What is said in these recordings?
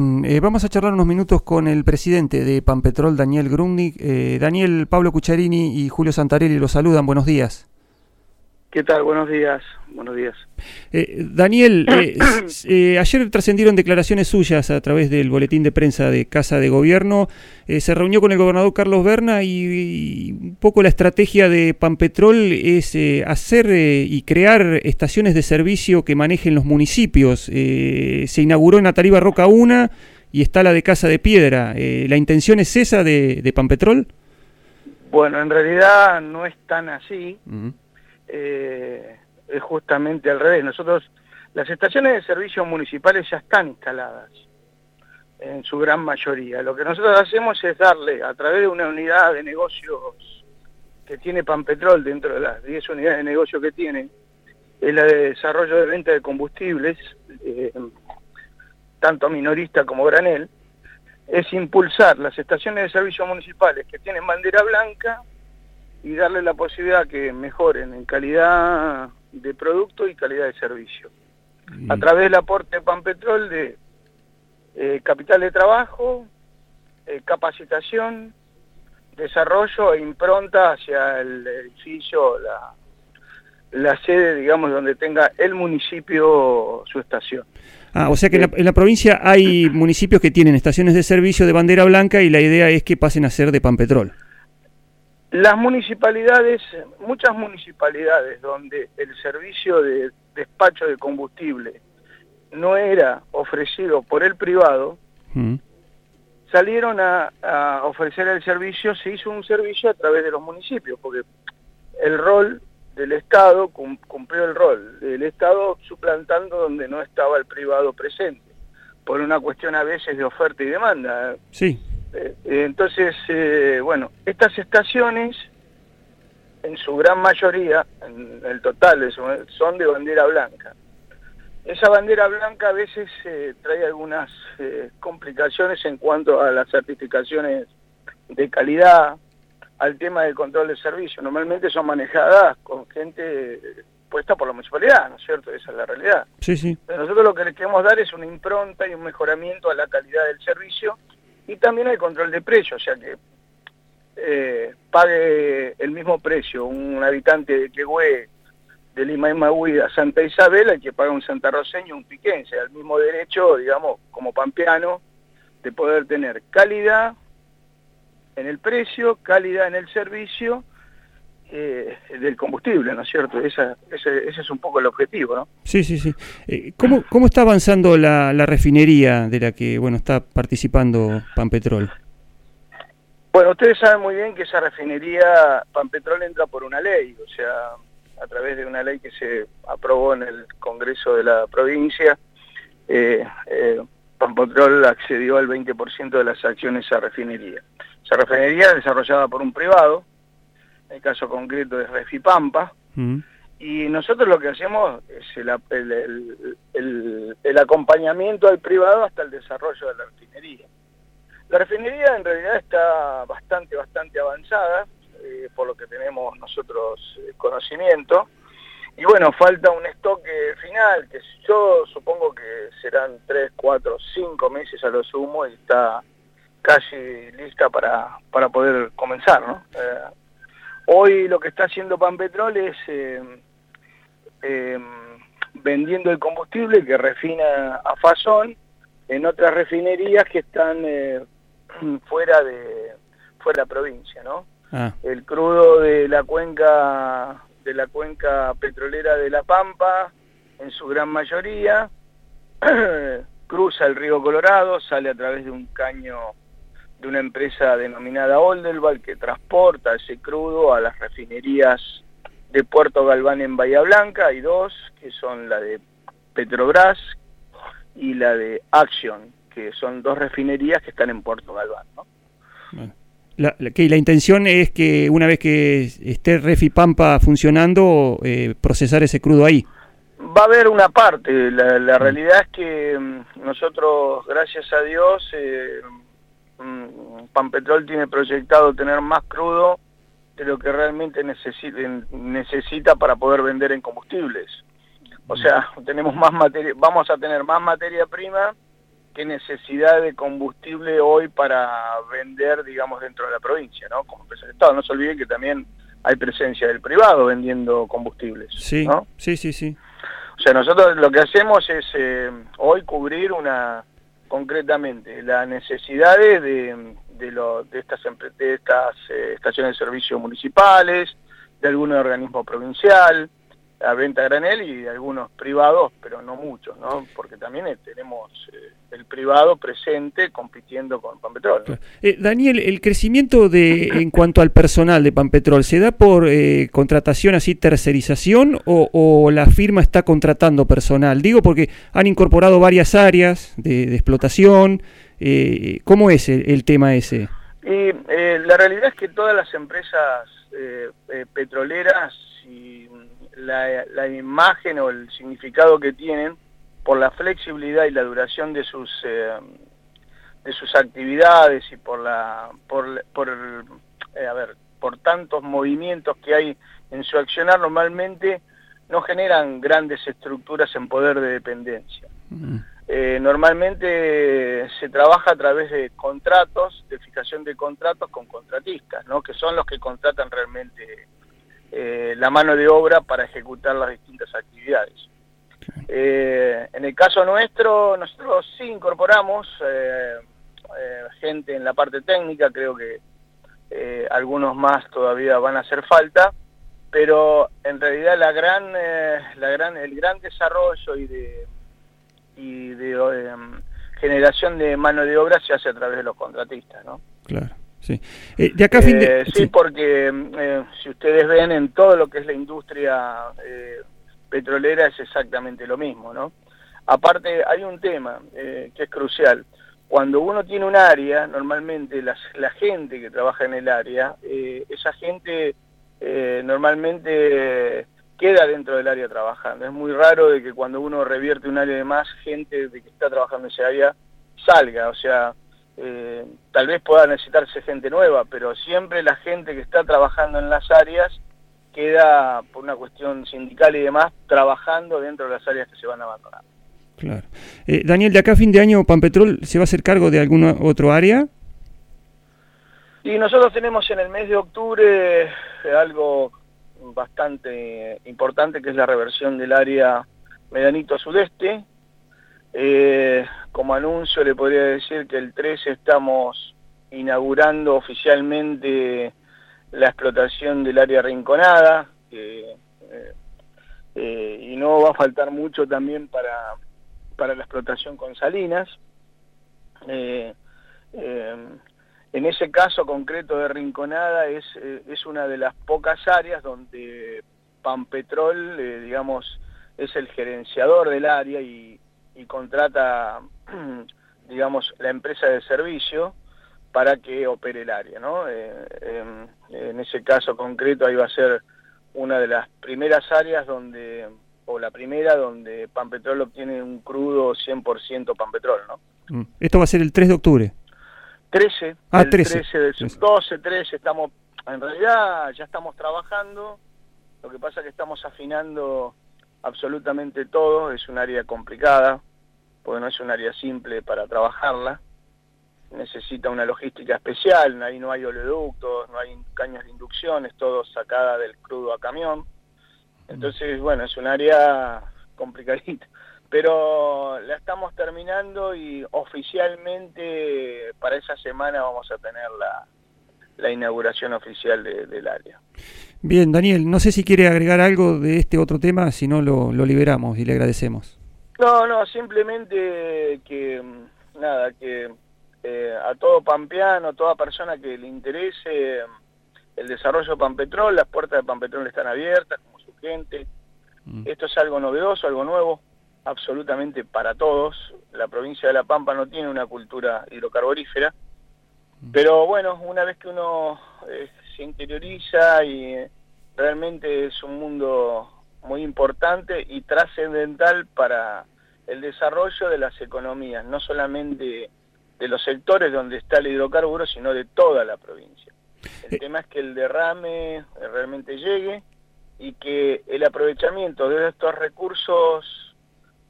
Eh, vamos a charlar unos minutos con el presidente de Pampetrol, Daniel Grundig. Eh, Daniel, Pablo Cucharini y Julio Santarelli los saludan. Buenos días. ¿Qué tal? Buenos días. Buenos días. Eh, Daniel, ayer trascendieron declaraciones suyas a través del boletín de prensa de Casa de Gobierno. se reunió con el gobernador Carlos Berna y, un poco la estrategia de Pampetrol es hacer y crear estaciones de servicio que manejen los municipios. se inauguró en Atariba Roca 1 y está la de Casa de Piedra. ¿La intención es esa de, de Pampetrol? Bueno, en realidad no es tan así eh, es justamente al revés. Nosotros, las estaciones de servicios municipales ya están instaladas, en su gran mayoría. Lo que nosotros hacemos es darle, a través de una unidad de negocios que tiene Panpetrol dentro de las 10 unidades de negocio que tiene, es la de desarrollo de venta de combustibles, eh, tanto minorista como granel, es impulsar las estaciones de servicios municipales que tienen bandera blanca y darle la posibilidad que mejoren en calidad de producto y calidad de servicio. A través del aporte de Panpetrol de eh, capital de trabajo, eh, capacitación, desarrollo e impronta hacia el edificio, la, la sede, digamos, donde tenga el municipio su estación. Ah, o sea que en, la, en la, provincia hay municipios que tienen estaciones de servicio de bandera blanca y la idea es que pasen a ser de Panpetrol. Las municipalidades, muchas municipalidades donde el servicio de despacho de combustible no era ofrecido por el privado, mm. salieron a, ofrecer el servicio, se hizo un servicio a través de los municipios, porque el rol del Estado cumplió el rol del Estado suplantando donde no estaba el privado presente, por una cuestión a veces de oferta y demanda. Sí. Eh, entonces, eh, bueno, estas estaciones, en su gran mayoría, en el total, son de bandera blanca. Esa bandera blanca a veces eh, trae algunas complicaciones en cuanto a las certificaciones de calidad, al tema del control de servicio. Normalmente son manejadas con gente puesta por la municipalidad, ¿no es cierto? Esa es la realidad. Sí, sí. nosotros lo que le queremos dar es una impronta y un mejoramiento a la calidad del servicio y también el control de precios, o sea que eh, pague el mismo precio un habitante de Quehue, de Lima y Mahuida, a Santa Isabel, hay que pagar un santarroceño, un piquense, el mismo derecho, digamos, como pampeano, de poder tener calidad en el precio, calidad en el servicio eh, del combustible, ¿no es cierto? ese, es un poco el objetivo, ¿no? Sí, sí, sí. Eh, ¿cómo, ¿Cómo está avanzando la, la, refinería de la que, bueno, está participando Panpetrol? Bueno, ustedes saben muy bien que esa refinería Panpetrol entra por una ley, o sea, a través de una ley que se aprobó en el Congreso de la provincia, eh, eh, Panpetrol accedió al 20% de las acciones a refinería. Esa refinería desarrollada por un privado, el caso concreto es Refipampa, mm. y nosotros lo que hacemos es el, el, acompañamiento al privado hasta el desarrollo de la refinería. La refinería en realidad está bastante, bastante avanzada, eh, por lo que tenemos nosotros eh, conocimiento, y bueno, falta un estoque final, que yo supongo que serán 3, 4, 5 meses a lo sumo y está casi lista para, para poder comenzar, ¿no? Eh, Hoy lo que está haciendo Panpetrol es eh, em, vendiendo el combustible que refina a Fasón en otras refinerías que están eh, fuera de fuera de la provincia, ¿no? Ah. El crudo de la cuenca de la cuenca petrolera de La Pampa, en su gran mayoría, cruza el río Colorado, sale a través de un caño de una empresa denominada Oldelval que transporta ese crudo a las refinerías de Puerto Galván en Bahía Blanca. Hay dos, que son la de Petrobras y la de Action, que son dos refinerías que están en Puerto Galván. ¿no? La, que la intención es que una vez que esté Refi Pampa funcionando, eh, procesar ese crudo ahí. Va a haber una parte, la, la realidad es que mm, nosotros, gracias a Dios, eh, Panpetrol tiene proyectado tener más crudo de lo que realmente necesita para poder vender en combustibles. O sea, tenemos más materia, vamos a tener más materia prima qué necesidad de combustible hoy para vender, digamos, dentro de la provincia, ¿no? Como empresa de Estado. No se olviden que también hay presencia del privado vendiendo combustibles. Sí, sí, sí, sí. O sea, nosotros lo que hacemos es eh, hoy cubrir una concretamente las necesidades de, de, estas, de estas eh, estaciones de servicio municipales, de algún organismo provincial, a venta granel y algunos privados, pero no muchos, ¿no? Porque también eh, tenemos eh, el privado presente compitiendo con Panpetrol. Eh, Daniel, el crecimiento de en cuanto al personal de Panpetrol, ¿se da por contratación así, tercerización o, la firma está contratando personal? Digo porque han incorporado varias áreas de, explotación. ¿Cómo es el, tema ese? Y la realidad es que todas las empresas petroleras y la, imagen o el significado que tienen por la flexibilidad y la duración de sus eh, de sus actividades y por la por, por eh, a ver por tantos movimientos que hay en su accionar normalmente no generan grandes estructuras en poder de dependencia. Eh, normalmente se trabaja a través de contratos, de fijación de contratos con contratistas, ¿no? que son los que contratan realmente eh, la mano de obra para ejecutar las distintas actividades. Eh, en el caso nuestro, nosotros sí incorporamos eh, gente en la parte técnica, creo que algunos más todavía van a hacer falta, pero en realidad la gran, la gran, el gran desarrollo y de, y de generación de mano de obra se hace a través de los contratistas, ¿no? Claro. Sí, eh, de acá fin de... Eh, sí, porque eh, si ustedes ven en todo lo que es la industria petrolera es exactamente lo mismo, ¿no? Aparte, hay un tema que es crucial. Cuando uno tiene un área, normalmente la gente que trabaja en el área, esa gente normalmente queda dentro del área trabajando. Es muy raro de que cuando uno revierte un área de más, gente de que está trabajando en ese área salga. O sea, eh, tal vez pueda necesitarse gente nueva, pero siempre la gente que está trabajando en las áreas queda, por una cuestión sindical y demás, trabajando dentro de las áreas que se van a abandonar. Claro. Eh, Daniel, de acá a fin de año, ¿Panpetrol se va a hacer cargo de alguna otro área? Y nosotros tenemos en el mes de octubre eh, algo bastante importante, que es la reversión del área Medanito Sudeste, eh, como anuncio le podría decir que el 13 estamos inaugurando oficialmente la explotación del área rinconada eh, eh, y no va a faltar mucho también para, para la explotación con salinas. en ese caso concreto de Rinconada es, es una de las pocas áreas donde Panpetrol, digamos, es el gerenciador del área y, y contrata, digamos, la empresa de servicio para que opere el área, ¿no? Eh, en ese caso concreto ahí va a ser una de las primeras áreas donde, o la primera donde Panpetrol obtiene un crudo 100% Panpetrol, ¿no? Mm. Esto va a ser el 3 de octubre. 13, ah, 13. 12, 13, estamos, en realidad ya estamos trabajando, lo que pasa es que estamos afinando absolutamente todo, es un área complicada, porque no es un área simple para trabajarla, necesita una logística especial, ahí no hay oleoductos, no hay caños de inducción, es todo sacada del crudo a camión, entonces bueno, es un área complicadita, pero la estamos terminando y oficialmente para esa semana vamos a tener la, la inauguración oficial del área. Bien, Daniel, no sé si quiere agregar algo de este otro tema, si no lo, lo liberamos y le agradecemos. No, no, simplemente que, mm, nada, que eh, a todo pampeano, toda persona que le interese mm, el desarrollo de Pampetrol, las puertas de Pampetrol están abiertas, como su gente. Mm. Esto es algo novedoso, algo nuevo, absolutamente para todos. La provincia de La Pampa no tiene una cultura hidrocarburífera, pero bueno, una vez que uno eh, se interioriza y eh, realmente es un mundo muy importante y trascendental para el desarrollo de las economías, no solamente de los sectores donde está el hidrocarburo, sino de toda la provincia. El eh. tema es que el derrame realmente llegue y que el aprovechamiento de estos recursos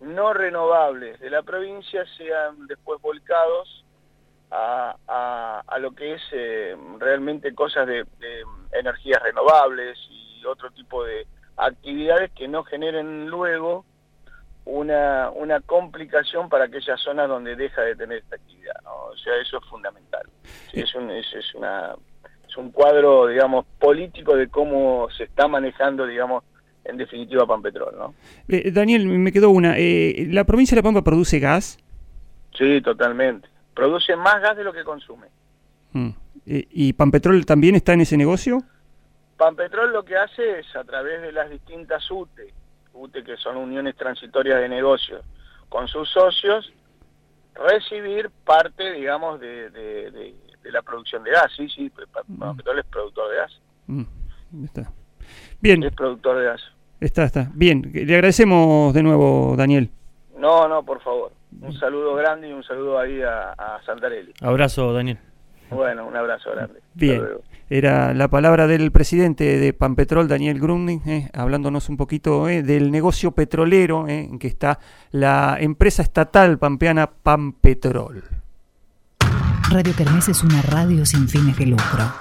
no renovables de la provincia sean después volcados a, lo que es eh, realmente cosas de, energías renovables y otro tipo de actividades que no generen luego una, una complicación para aquellas zonas donde deja de tener esta actividad. O sea, eso es fundamental. es, un, es, es, una, es un cuadro, digamos, político de cómo se está manejando, digamos, en definitiva Pampetrol, ¿no? Eh, Daniel, me quedó una. Eh, ¿La provincia de La Pampa produce gas? Sí, totalmente. Produce más gas de lo que consume. Mm. Eh, ¿Y Pampetrol también está en ese negocio? Pampetrol lo que hace es, a través de las distintas UTE, UTE que son uniones transitorias de negocios, con sus socios, recibir parte, digamos, de, de, la producción de gas. Sí, sí, mm. Pampetrol es productor de gas. Mm, está. Bien. Es productor de gas. Está, está. Bien, le agradecemos de nuevo, Daniel. No, no, por favor. Un saludo grande y un saludo ahí a, a Santarelli. Abrazo, Daniel. Bueno, un abrazo grande. Bien, era la palabra del presidente de Pampetrol, Daniel Grunding, eh, hablándonos un poquito eh, del negocio petrolero eh, en que está la empresa estatal pampeana Pampetrol. Radio Kermés es una radio sin fines de lucro.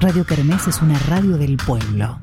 Radio Kermés es una radio del pueblo.